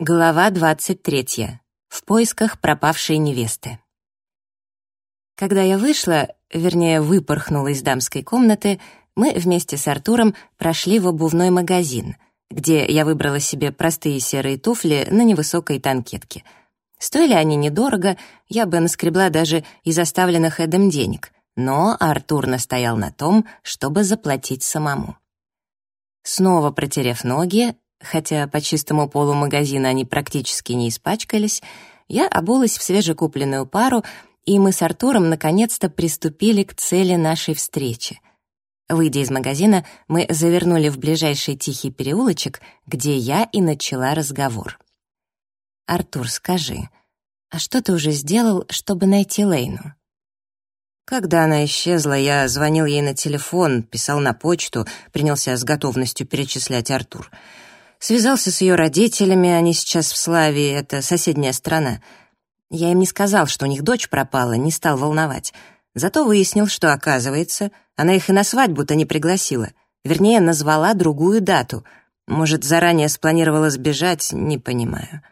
Глава 23. В поисках пропавшей невесты. Когда я вышла, вернее, выпорхнула из дамской комнаты, мы вместе с Артуром прошли в обувной магазин, где я выбрала себе простые серые туфли на невысокой танкетке. Стоили они недорого, я бы наскребла даже из оставленных Эдом денег, но Артур настоял на том, чтобы заплатить самому. Снова протерев ноги, хотя по чистому полу магазина они практически не испачкались, я обулась в свежекупленную пару, и мы с Артуром наконец-то приступили к цели нашей встречи. Выйдя из магазина, мы завернули в ближайший тихий переулочек, где я и начала разговор. «Артур, скажи, а что ты уже сделал, чтобы найти Лейну?» Когда она исчезла, я звонил ей на телефон, писал на почту, принялся с готовностью перечислять Артур — Связался с ее родителями, они сейчас в Славе, это соседняя страна. Я им не сказал, что у них дочь пропала, не стал волновать. Зато выяснил, что, оказывается, она их и на свадьбу-то не пригласила. Вернее, назвала другую дату. Может, заранее спланировала сбежать, не понимаю.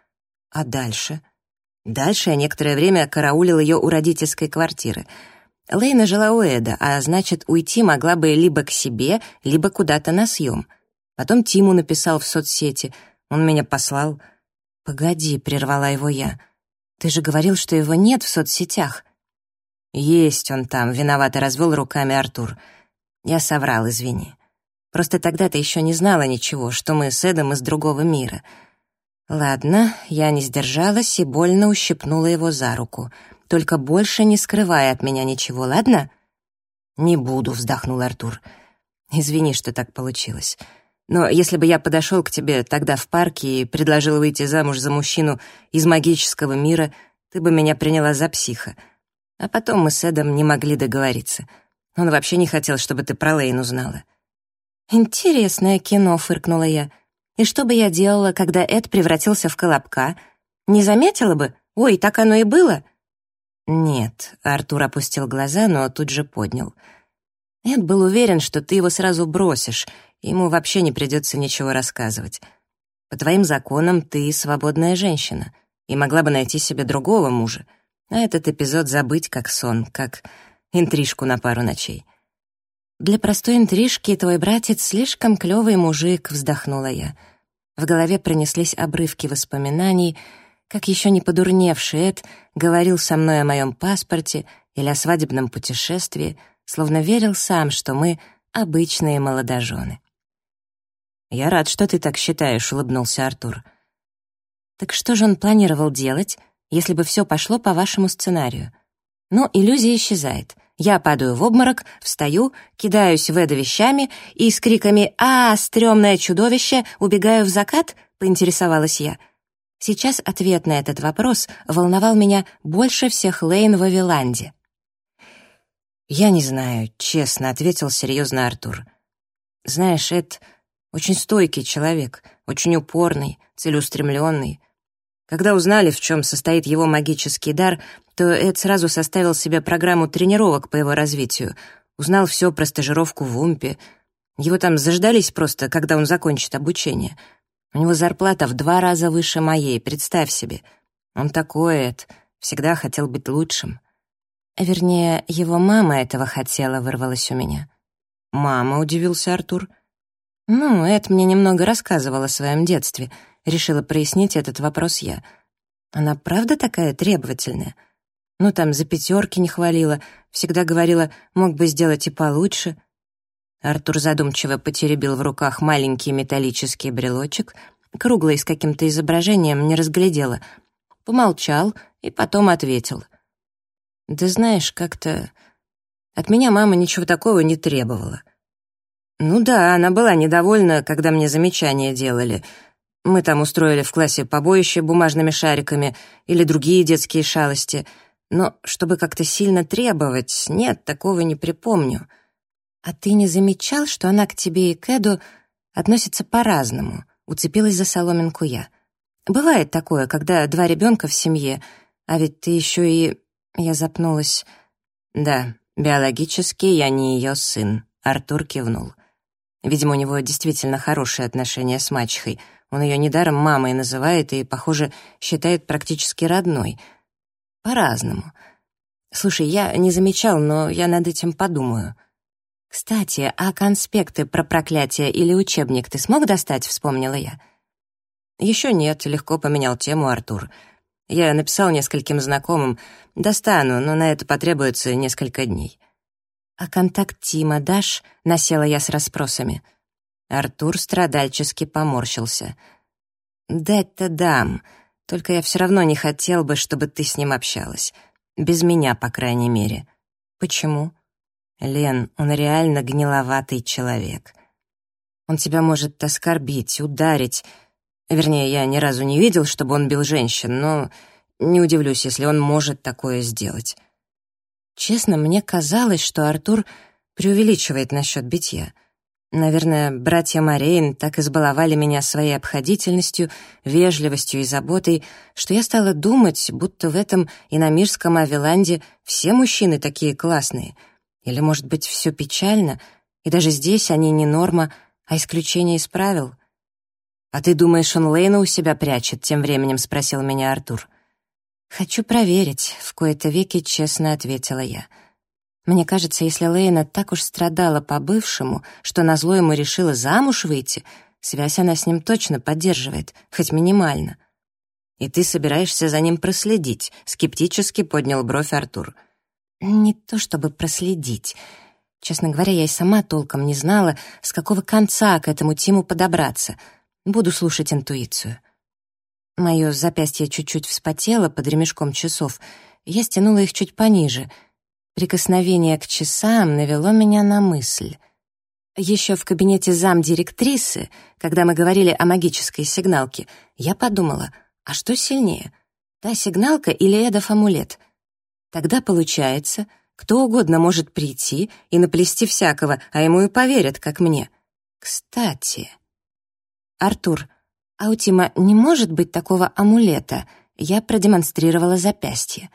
А дальше? Дальше я некоторое время караулил ее у родительской квартиры. Лейна жила у Эда, а значит, уйти могла бы либо к себе, либо куда-то на съем — Потом Тиму написал в соцсети. Он меня послал. «Погоди», — прервала его я. «Ты же говорил, что его нет в соцсетях». «Есть он там», — виновато развел руками Артур. Я соврал, извини. Просто тогда ты еще не знала ничего, что мы с Эдом из другого мира. Ладно, я не сдержалась и больно ущипнула его за руку. Только больше не скрывая от меня ничего, ладно? «Не буду», — вздохнул Артур. «Извини, что так получилось. Но если бы я подошел к тебе тогда в парке и предложил выйти замуж за мужчину из магического мира, ты бы меня приняла за психа. А потом мы с Эдом не могли договориться. Он вообще не хотел, чтобы ты про Лейн узнала. «Интересное кино», — фыркнула я. «И что бы я делала, когда Эд превратился в колобка? Не заметила бы? Ой, так оно и было?» «Нет», — Артур опустил глаза, но тут же поднял. «Эд был уверен, что ты его сразу бросишь, Ему вообще не придется ничего рассказывать. По твоим законам ты свободная женщина и могла бы найти себе другого мужа, а этот эпизод забыть как сон, как интрижку на пару ночей. «Для простой интрижки твой братец слишком клёвый мужик», — вздохнула я. В голове пронеслись обрывки воспоминаний, как еще не подурневший Эд говорил со мной о моем паспорте или о свадебном путешествии, словно верил сам, что мы — обычные молодожены. «Я рад, что ты так считаешь», — улыбнулся Артур. «Так что же он планировал делать, если бы все пошло по вашему сценарию?» «Ну, иллюзия исчезает. Я падаю в обморок, встаю, кидаюсь в Эда вещами и с криками «А, стрёмное чудовище!» убегаю в закат?» — поинтересовалась я. Сейчас ответ на этот вопрос волновал меня больше всех Лейн в Авиланде. «Я не знаю», — честно ответил серьезно Артур. «Знаешь, Эд очень стойкий человек, очень упорный, целеустремленный. Когда узнали, в чем состоит его магический дар, то Эд сразу составил себе программу тренировок по его развитию, узнал все про стажировку в Умпе. Его там заждались просто, когда он закончит обучение. У него зарплата в два раза выше моей, представь себе. Он такой, Эд, всегда хотел быть лучшим. Вернее, его мама этого хотела, вырвалась у меня. «Мама», — удивился Артур, — «Ну, Эд мне немного рассказывала о своем детстве. Решила прояснить этот вопрос я. Она правда такая требовательная? Ну, там за пятерки не хвалила, всегда говорила, мог бы сделать и получше». Артур задумчиво потеребил в руках маленький металлический брелочек, круглый с каким-то изображением, не разглядела. Помолчал и потом ответил. «Да знаешь, как-то... От меня мама ничего такого не требовала». «Ну да, она была недовольна, когда мне замечания делали. Мы там устроили в классе побоище бумажными шариками или другие детские шалости. Но чтобы как-то сильно требовать, нет, такого не припомню». «А ты не замечал, что она к тебе и к Эду относится по-разному?» Уцепилась за соломинку я. «Бывает такое, когда два ребенка в семье, а ведь ты еще и...» Я запнулась. «Да, биологически я не ее сын», — Артур кивнул. Видимо, у него действительно хорошие отношения с мачехой. Он ее недаром мамой называет и, похоже, считает практически родной. По-разному. Слушай, я не замечал, но я над этим подумаю. Кстати, а конспекты про проклятие или учебник ты смог достать, вспомнила я. Еще нет, легко поменял тему Артур. Я написал нескольким знакомым. Достану, но на это потребуется несколько дней. «А контакт Тима дашь?» — насела я с расспросами. Артур страдальчески поморщился. «Дать-то дам, только я все равно не хотел бы, чтобы ты с ним общалась. Без меня, по крайней мере». «Почему?» «Лен, он реально гниловатый человек. Он тебя может оскорбить, ударить. Вернее, я ни разу не видел, чтобы он бил женщин, но не удивлюсь, если он может такое сделать». Честно, мне казалось, что Артур преувеличивает насчет битья. Наверное, братья Морейн так избаловали меня своей обходительностью, вежливостью и заботой, что я стала думать, будто в этом иномирском Авиланде все мужчины такие классные. Или, может быть, все печально, и даже здесь они не норма, а исключение из правил. «А ты думаешь, он Лейна у себя прячет?» — тем временем спросил меня Артур. «Хочу проверить», — в кои-то веки честно ответила я. Мне кажется, если Лейна так уж страдала по бывшему, что назло ему решила замуж выйти, связь она с ним точно поддерживает, хоть минимально. «И ты собираешься за ним проследить?» — скептически поднял бровь Артур. «Не то чтобы проследить. Честно говоря, я и сама толком не знала, с какого конца к этому Тиму подобраться. Буду слушать интуицию». Мое запястье чуть-чуть вспотело под ремешком часов, я стянула их чуть пониже — Прикосновение к часам навело меня на мысль. Еще в кабинете замдиректрисы, когда мы говорили о магической сигналке, я подумала, а что сильнее, та сигналка или Эдов амулет? Тогда получается, кто угодно может прийти и наплести всякого, а ему и поверят, как мне. Кстати... Артур, а у Тима не может быть такого амулета? Я продемонстрировала запястье.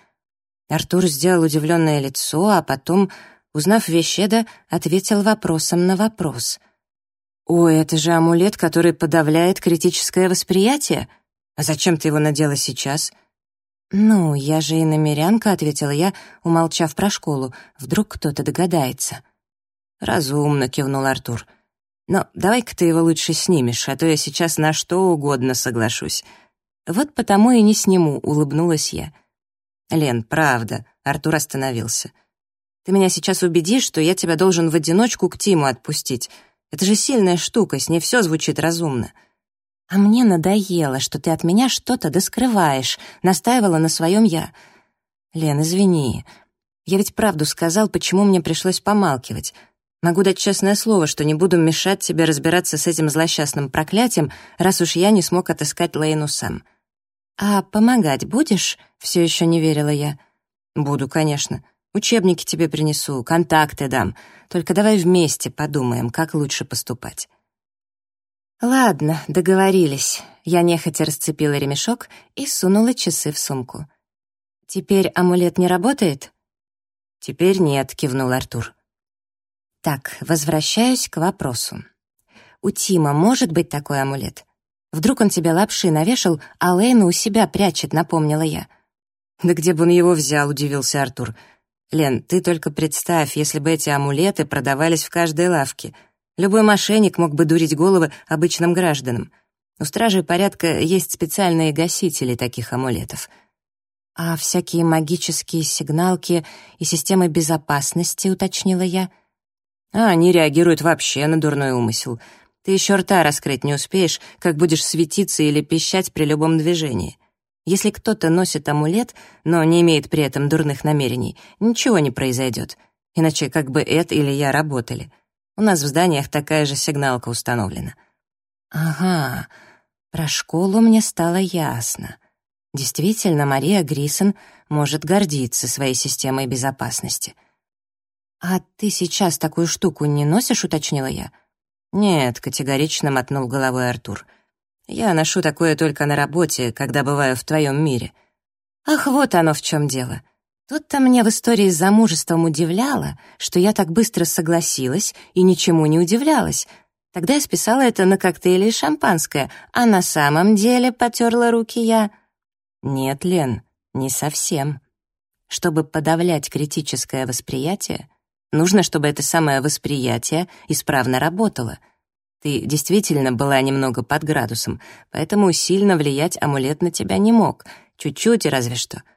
Артур сделал удивленное лицо, а потом, узнав Вещеда, ответил вопросом на вопрос. «О, это же амулет, который подавляет критическое восприятие? А зачем ты его надела сейчас?» «Ну, я же и намерянка», — ответила я, умолчав про школу. «Вдруг кто-то догадается». «Разумно», — кивнул Артур. «Но давай-ка ты его лучше снимешь, а то я сейчас на что угодно соглашусь». «Вот потому и не сниму», — улыбнулась я. «Лен, правда», — Артур остановился. «Ты меня сейчас убедишь, что я тебя должен в одиночку к Тиму отпустить. Это же сильная штука, с ней все звучит разумно». «А мне надоело, что ты от меня что-то доскрываешь», — настаивала на своем я. «Лен, извини. Я ведь правду сказал, почему мне пришлось помалкивать. Могу дать честное слово, что не буду мешать тебе разбираться с этим злосчастным проклятием, раз уж я не смог отыскать Лейну сам». «А помогать будешь?» — все еще не верила я. «Буду, конечно. Учебники тебе принесу, контакты дам. Только давай вместе подумаем, как лучше поступать». «Ладно, договорились». Я нехотя расцепила ремешок и сунула часы в сумку. «Теперь амулет не работает?» «Теперь нет», — кивнул Артур. «Так, возвращаюсь к вопросу. У Тима может быть такой амулет? Вдруг он тебе лапши навешал, а Лейна у себя прячет, напомнила я. «Да где бы он его взял?» — удивился Артур. «Лен, ты только представь, если бы эти амулеты продавались в каждой лавке. Любой мошенник мог бы дурить головы обычным гражданам. У стражей порядка есть специальные гасители таких амулетов». «А всякие магические сигналки и системы безопасности», — уточнила я. «А они реагируют вообще на дурной умысел. Ты еще рта раскрыть не успеешь, как будешь светиться или пищать при любом движении. Если кто-то носит амулет, но не имеет при этом дурных намерений, ничего не произойдет. Иначе как бы Эд или я работали. У нас в зданиях такая же сигналка установлена. Ага, про школу мне стало ясно. Действительно, Мария Грисон может гордиться своей системой безопасности. «А ты сейчас такую штуку не носишь?» — уточнила я. — «Нет», — категорично мотнул головой Артур. «Я ношу такое только на работе, когда бываю в твоем мире». «Ах, вот оно в чем дело. Тут-то мне в истории с замужеством удивляло, что я так быстро согласилась и ничему не удивлялась. Тогда я списала это на коктейли и шампанское, а на самом деле потерла руки я. Нет, Лен, не совсем. Чтобы подавлять критическое восприятие, нужно, чтобы это самое восприятие исправно работало. Ты действительно была немного под градусом, поэтому сильно влиять амулет на тебя не мог. Чуть-чуть разве что —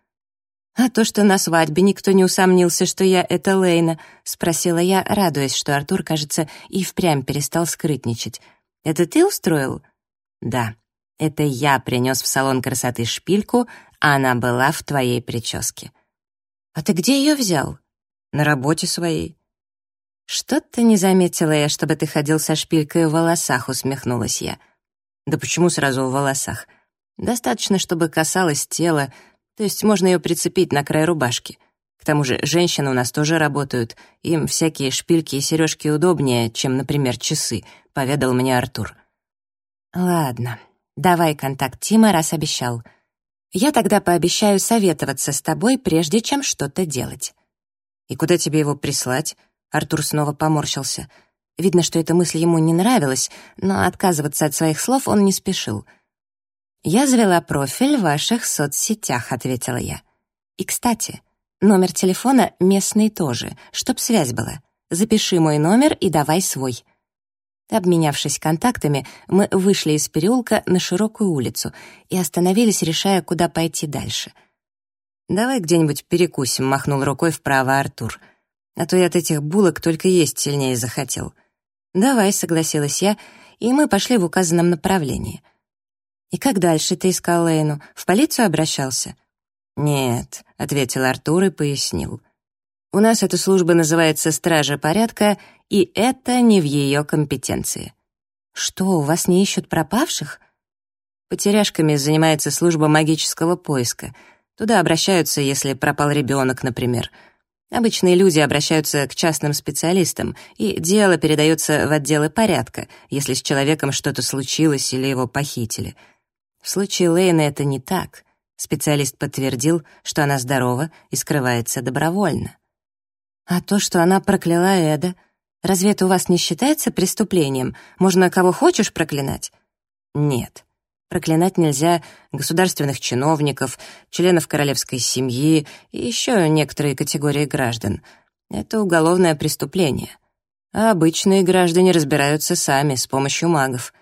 «А то, что на свадьбе никто не усомнился, что я — это Лейна?» — спросила я, радуясь, что Артур, кажется, и впрямь перестал скрытничать. «Это ты устроил?» «Да, это я принес в салон красоты шпильку, а она была в твоей прическе». «А ты где ее взял?» «На работе своей». «Что-то не заметила я, чтобы ты ходил со шпилькой в волосах», — усмехнулась я. «Да почему сразу в волосах? Достаточно, чтобы касалось тела, то есть можно ее прицепить на край рубашки. К тому же женщины у нас тоже работают. Им всякие шпильки и сережки удобнее, чем, например, часы», — поведал мне Артур. «Ладно, давай контакт Тима, раз обещал. Я тогда пообещаю советоваться с тобой, прежде чем что-то делать». «И куда тебе его прислать?» Артур снова поморщился. Видно, что эта мысль ему не нравилась, но отказываться от своих слов он не спешил — «Я завела профиль в ваших соцсетях», — ответила я. «И, кстати, номер телефона местный тоже, чтоб связь была. Запиши мой номер и давай свой». Обменявшись контактами, мы вышли из переулка на широкую улицу и остановились, решая, куда пойти дальше. «Давай где-нибудь перекусим», — махнул рукой вправо Артур. «А то я от этих булок только есть сильнее захотел». «Давай», — согласилась я, и мы пошли в указанном направлении. «И как дальше ты искал Лейну? В полицию обращался?» «Нет», — ответил Артур и пояснил. «У нас эта служба называется «Стража порядка», и это не в ее компетенции». «Что, у вас не ищут пропавших?» Потеряшками занимается служба магического поиска. Туда обращаются, если пропал ребенок, например. Обычные люди обращаются к частным специалистам, и дело передается в отделы порядка, если с человеком что-то случилось или его похитили — в случае Лейны это не так. Специалист подтвердил, что она здорова и скрывается добровольно. А то, что она прокляла Эда, разве это у вас не считается преступлением? Можно кого хочешь проклинать? Нет. Проклинать нельзя государственных чиновников, членов королевской семьи и еще некоторые категории граждан. Это уголовное преступление. А обычные граждане разбираются сами с помощью магов.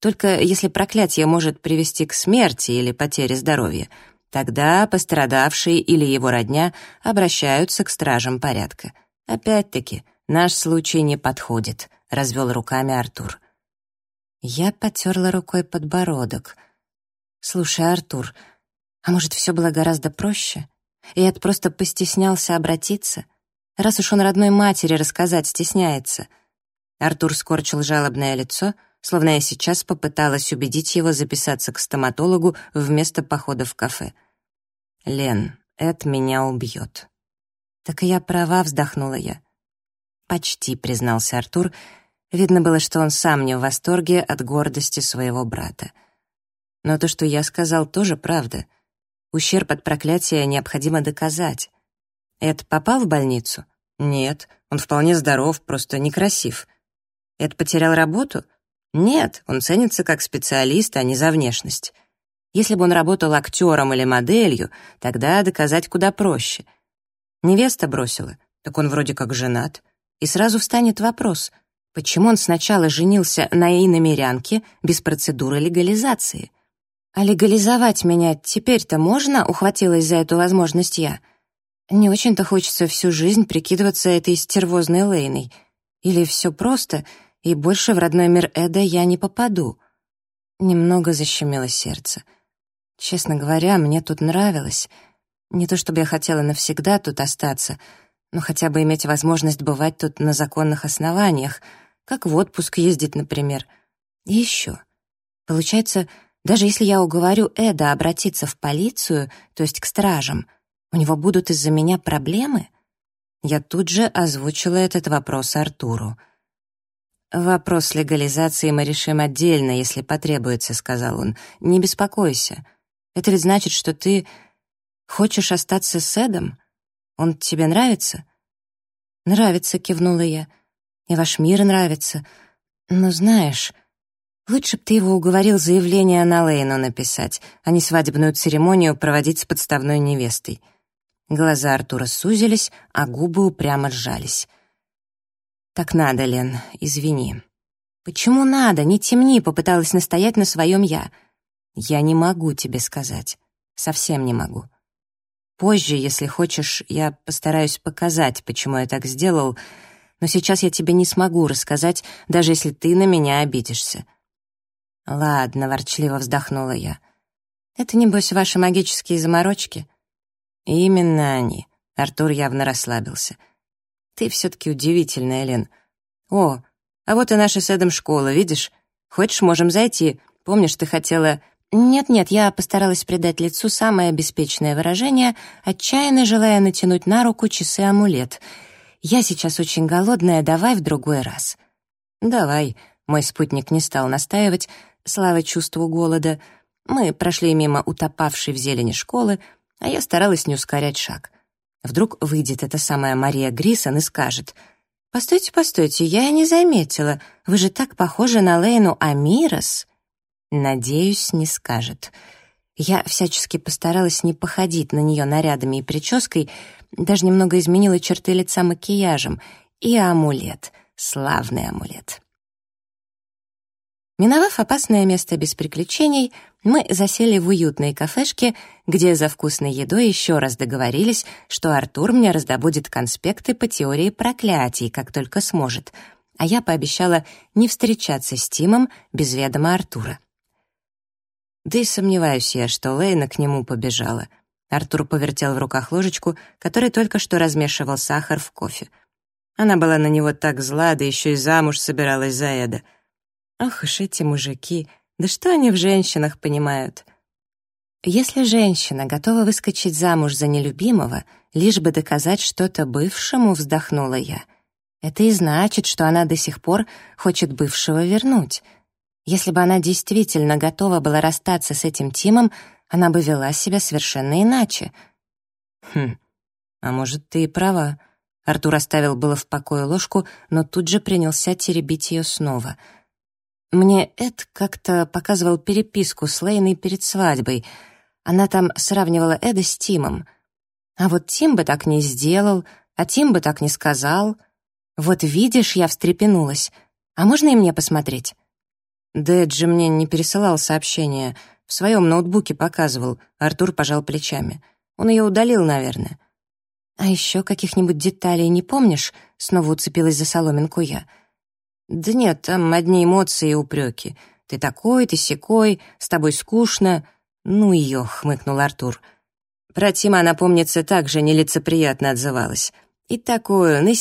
Только если проклятие может привести к смерти или потере здоровья, тогда пострадавший или его родня обращаются к стражам порядка. Опять-таки, наш случай не подходит, развел руками Артур. Я потерла рукой подбородок. Слушай, Артур, а может, все было гораздо проще? И это просто постеснялся обратиться? Раз уж он родной матери рассказать стесняется. Артур скорчил жалобное лицо — словно я сейчас попыталась убедить его записаться к стоматологу вместо похода в кафе. «Лен, это меня убьет». «Так и я права», — вздохнула я. «Почти», — признался Артур. Видно было, что он сам не в восторге от гордости своего брата. Но то, что я сказал, тоже правда. Ущерб от проклятия необходимо доказать. Эд попал в больницу? Нет, он вполне здоров, просто некрасив. Эд потерял работу? Нет, он ценится как специалист, а не за внешность. Если бы он работал актером или моделью, тогда доказать куда проще. Невеста бросила, так он вроде как женат. И сразу встанет вопрос, почему он сначала женился на иномерянке без процедуры легализации? А легализовать меня теперь-то можно, ухватилась за эту возможность я. Не очень-то хочется всю жизнь прикидываться этой стервозной Лейной. Или все просто — и больше в родной мир Эда я не попаду. Немного защемило сердце. Честно говоря, мне тут нравилось. Не то чтобы я хотела навсегда тут остаться, но хотя бы иметь возможность бывать тут на законных основаниях, как в отпуск ездить, например. И еще. Получается, даже если я уговорю Эда обратиться в полицию, то есть к стражам, у него будут из-за меня проблемы? Я тут же озвучила этот вопрос Артуру. «Вопрос легализации мы решим отдельно, если потребуется», — сказал он. «Не беспокойся. Это ведь значит, что ты хочешь остаться с Эдом? Он тебе нравится?» «Нравится», — кивнула я. «И ваш мир нравится. «Ну, знаешь, лучше б ты его уговорил заявление на Лейну написать, а не свадебную церемонию проводить с подставной невестой». Глаза Артура сузились, а губы упрямо сжались. «Так надо, Лен, извини». «Почему надо? Не темни», — попыталась настоять на своем «я». «Я не могу тебе сказать. Совсем не могу. Позже, если хочешь, я постараюсь показать, почему я так сделал, но сейчас я тебе не смогу рассказать, даже если ты на меня обидишься». «Ладно», — ворчливо вздохнула я. «Это, небось, ваши магические заморочки?» «Именно они», — Артур явно расслабился. «Ты все-таки удивительная, Лен. О, а вот и наша с Эдом школа, видишь? Хочешь, можем зайти. Помнишь, ты хотела...» «Нет-нет, я постаралась придать лицу самое беспечное выражение, отчаянно желая натянуть на руку часы-амулет. Я сейчас очень голодная, давай в другой раз». «Давай», — мой спутник не стал настаивать, слава чувству голода. Мы прошли мимо утопавшей в зелени школы, а я старалась не ускорять шаг. Вдруг выйдет эта самая Мария Грисон и скажет — «Постойте, постойте, я и не заметила. Вы же так похожи на Лейну Амирос». «Надеюсь, не скажет». Я всячески постаралась не походить на нее нарядами и прической, даже немного изменила черты лица макияжем. И амулет, славный амулет. Миновав опасное место без приключений, мы засели в уютной кафешке, где за вкусной едой еще раз договорились, что Артур мне раздобудет конспекты по теории проклятий, как только сможет, а я пообещала не встречаться с Тимом без ведома Артура. Да и сомневаюсь я, что Лейна к нему побежала. Артур повертел в руках ложечку, которой только что размешивал сахар в кофе. Она была на него так зла, да еще и замуж собиралась за Эда — Ах уж эти мужики, да что они в женщинах понимают? Если женщина готова выскочить замуж за нелюбимого, лишь бы доказать что-то бывшему, вздохнула я, это и значит, что она до сих пор хочет бывшего вернуть. Если бы она действительно готова была расстаться с этим Тимом, она бы вела себя совершенно иначе. Хм, а может, ты и права. Артур оставил было в покое ложку, но тут же принялся теребить ее снова — мне Эд как-то показывал переписку с Лейной перед свадьбой. Она там сравнивала Эда с Тимом. А вот Тим бы так не сделал, а Тим бы так не сказал. Вот видишь, я встрепенулась. А можно и мне посмотреть? Дэд же мне не пересылал сообщения. В своем ноутбуке показывал. Артур пожал плечами. Он ее удалил, наверное. А еще каких-нибудь деталей не помнишь? Снова уцепилась за соломинку я. — «Да нет, там одни эмоции и упреки. Ты такой, ты секой, с тобой скучно». «Ну ее», — хмыкнул Артур. Про Тима она, помнится, так же нелицеприятно отзывалась. И такое, и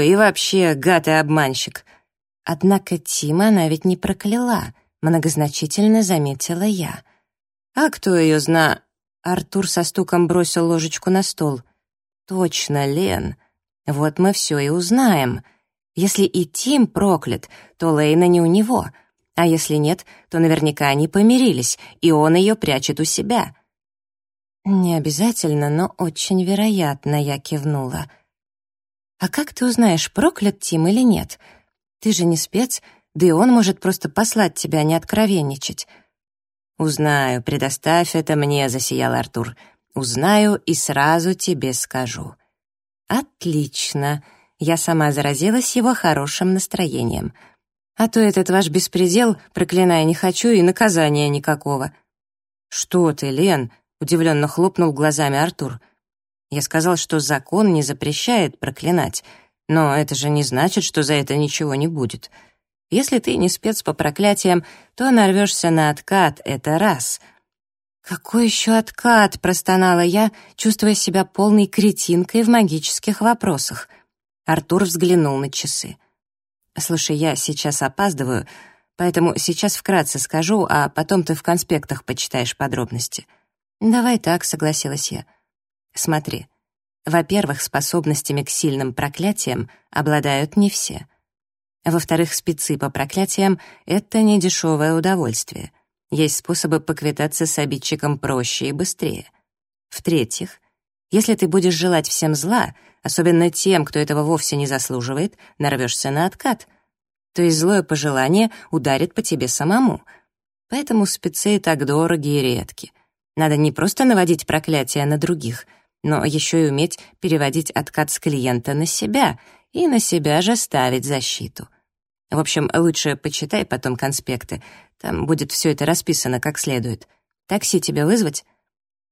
и вообще гад и обманщик. Однако Тима она ведь не прокляла, многозначительно заметила я. А кто ее зна... Артур со стуком бросил ложечку на стол. «Точно, Лен. Вот мы все и узнаем». Если и Тим проклят, то Лейна не у него, а если нет, то наверняка они помирились, и он ее прячет у себя. «Не обязательно, но очень вероятно», — я кивнула. «А как ты узнаешь, проклят Тим или нет? Ты же не спец, да и он может просто послать тебя не откровенничать». «Узнаю, предоставь это мне», — засиял Артур. «Узнаю и сразу тебе скажу». «Отлично», я сама заразилась его хорошим настроением. А то этот ваш беспредел, проклиная не хочу, и наказания никакого. «Что ты, Лен?» — удивленно хлопнул глазами Артур. «Я сказал, что закон не запрещает проклинать, но это же не значит, что за это ничего не будет. Если ты не спец по проклятиям, то нарвешься на откат, это раз». «Какой еще откат?» — простонала я, чувствуя себя полной кретинкой в магических вопросах — Артур взглянул на часы. «Слушай, я сейчас опаздываю, поэтому сейчас вкратце скажу, а потом ты в конспектах почитаешь подробности». «Давай так», — согласилась я. «Смотри. Во-первых, способностями к сильным проклятиям обладают не все. Во-вторых, спецы по проклятиям — это не дешевое удовольствие. Есть способы поквитаться с обидчиком проще и быстрее. В-третьих, если ты будешь желать всем зла, особенно тем, кто этого вовсе не заслуживает, нарвешься на откат. то есть злое пожелание ударит по тебе самому. Поэтому спецы так дороги и редки. Надо не просто наводить проклятия на других, но еще и уметь переводить откат с клиента на себя и на себя же ставить защиту. В общем, лучше почитай потом конспекты. Там будет все это расписано как следует. Такси тебе вызвать?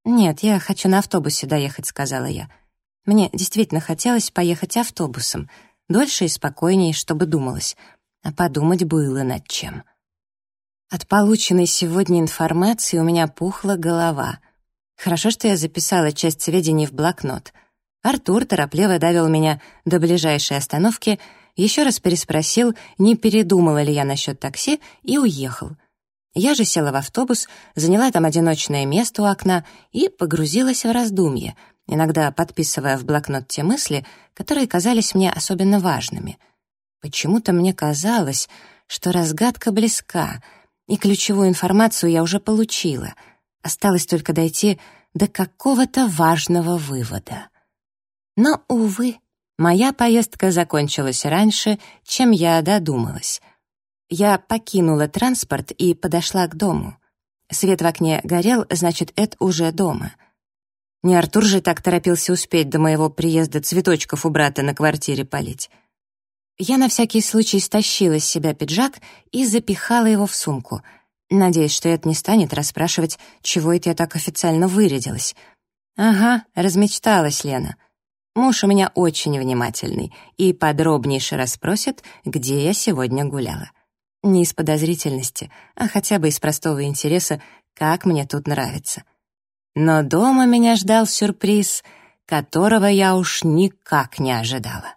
«Нет, я хочу на автобусе доехать», — сказала я. Мне действительно хотелось поехать автобусом. Дольше и спокойнее, чтобы думалось. А подумать было над чем. От полученной сегодня информации у меня пухла голова. Хорошо, что я записала часть сведений в блокнот. Артур торопливо довел меня до ближайшей остановки, еще раз переспросил, не передумала ли я насчет такси, и уехал. Я же села в автобус, заняла там одиночное место у окна и погрузилась в раздумье, иногда подписывая в блокнот те мысли, которые казались мне особенно важными. Почему-то мне казалось, что разгадка близка, и ключевую информацию я уже получила. Осталось только дойти до какого-то важного вывода. Но, увы, моя поездка закончилась раньше, чем я додумалась — я покинула транспорт и подошла к дому. Свет в окне горел, значит, Эд уже дома. Не Артур же так торопился успеть до моего приезда цветочков у брата на квартире полить. Я на всякий случай стащила с себя пиджак и запихала его в сумку, надеясь, что Эд не станет расспрашивать, чего это я так официально вырядилась. Ага, размечталась Лена. Муж у меня очень внимательный и подробнейше расспросит, где я сегодня гуляла. Не из подозрительности, а хотя бы из простого интереса, как мне тут нравится. Но дома меня ждал сюрприз, которого я уж никак не ожидала.